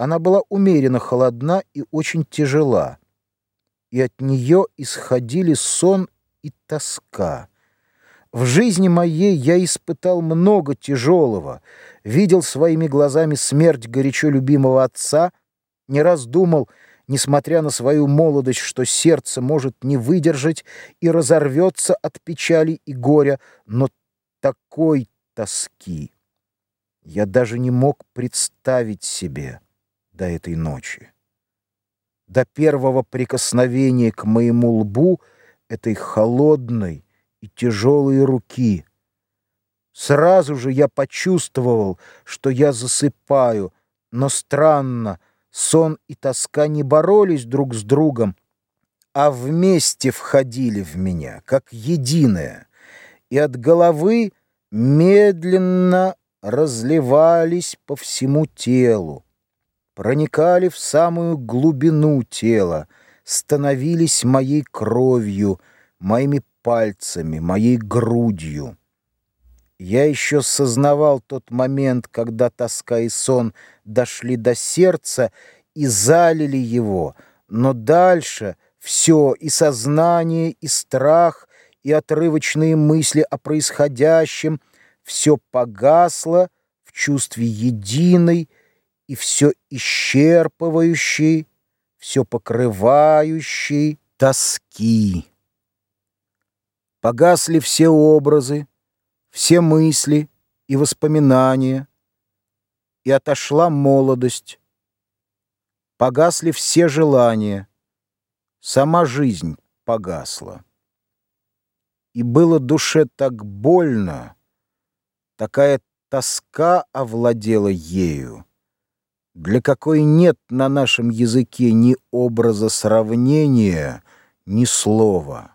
Она была умеренно холодна и очень тяжела, и от нее исходили сон и тоска. В жизни моей я испытал много тяжелого, видел своими глазами смерть горячо любимого отца, не раз думал, несмотря на свою молодость, что сердце может не выдержать и разорвется от печали и горя, но такой тоски я даже не мог представить себе до этой ночи. До первого прикосновения к моему лбу этой холодной и тяжелой руки. Сразу же я почувствовал, что я засыпаю, но странно, сон и тоска не боролись друг с другом, а вместе входили в меня, как единое, и от головы медленно разливались по всему телу, проникали в самую глубину тела, становились моей кровью, моими пальцами, моей грудью. Я еще сознавал тот момент, когда тоска и сон дошли до сердца и залили его, но дальше все, и сознание, и страх, и отрывочные мысли о происходящем, все погасло в чувстве единой и все исчерпывающей, все покрывающей тоски. Погасли все образы, все мысли и воспоминания, и отошла молодость. Погасли все желания, сама жизнь погасла. И было душе так больно, такая тоска овладела ею, для какой нет на нашем языке ни образа сравнения, ни слова.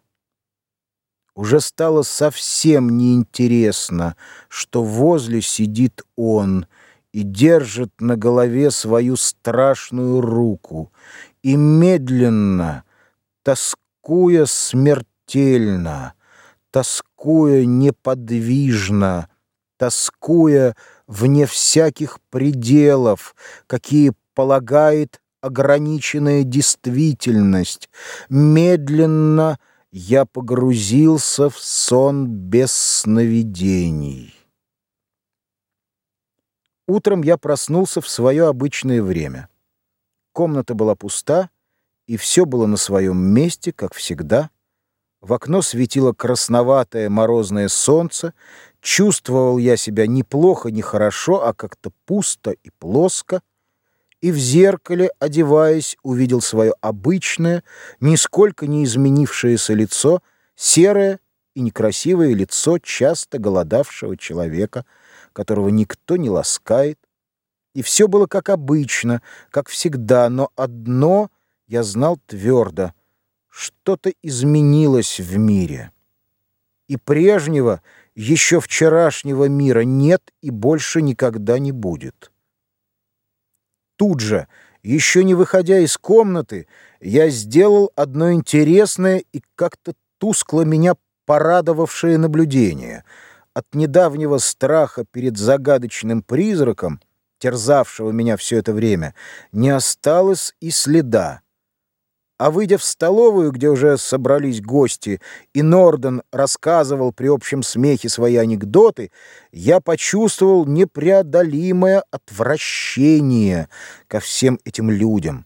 Уже стало совсем неинтересно, что возле сидит он и держит на голове свою страшную руку, и медленно, тоскуя смертельно, тоскуя неподвижно, тоскуя вне всяких пределов, какие полагает ограниченная действительность, медленно, я погрузился в сон без сновидений. Утром я проснулся в свое обычное время. Комната была пуста, и все было на своем месте, как всегда. В окно светило красноватое морозное солнце. Чувствовал я себя неплохо, не хорошо, а как-то пусто и плоско и в зеркале, одеваясь, увидел свое обычное, нисколько не изменившееся лицо, серое и некрасивое лицо часто голодавшего человека, которого никто не ласкает. И все было как обычно, как всегда, но одно я знал твердо — что-то изменилось в мире. И прежнего, еще вчерашнего мира нет и больше никогда не будет тут же, еще не выходя из комнаты, я сделал одно интересное и как-то тускло меня порадовавшее наблюдение. От недавнего страха перед загадочным призраком, терзавшего меня все это время, не осталось и следа. А выйдя в столовую, где уже собрались гости, и Норден рассказывал при общем смехе свои анекдоты, я почувствовал непреодолимое отвращение ко всем этим людям.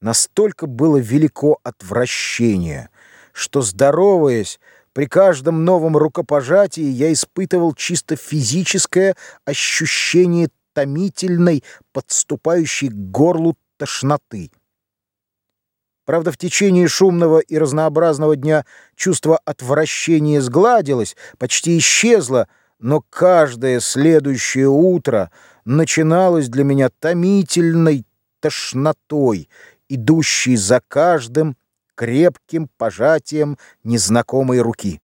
Настолько было велико отвращение, что, здороваясь, при каждом новом рукопожатии я испытывал чисто физическое ощущение томительной, подступающей к горлу тошноты. Правда, в течение шумного и разнообразного дня чувство отвращения сгладилось, почти исчезло, но каждое следующее утро начиналось для меня томительной тошнотой, идущей за каждым крепким пожатием незнакомой руки.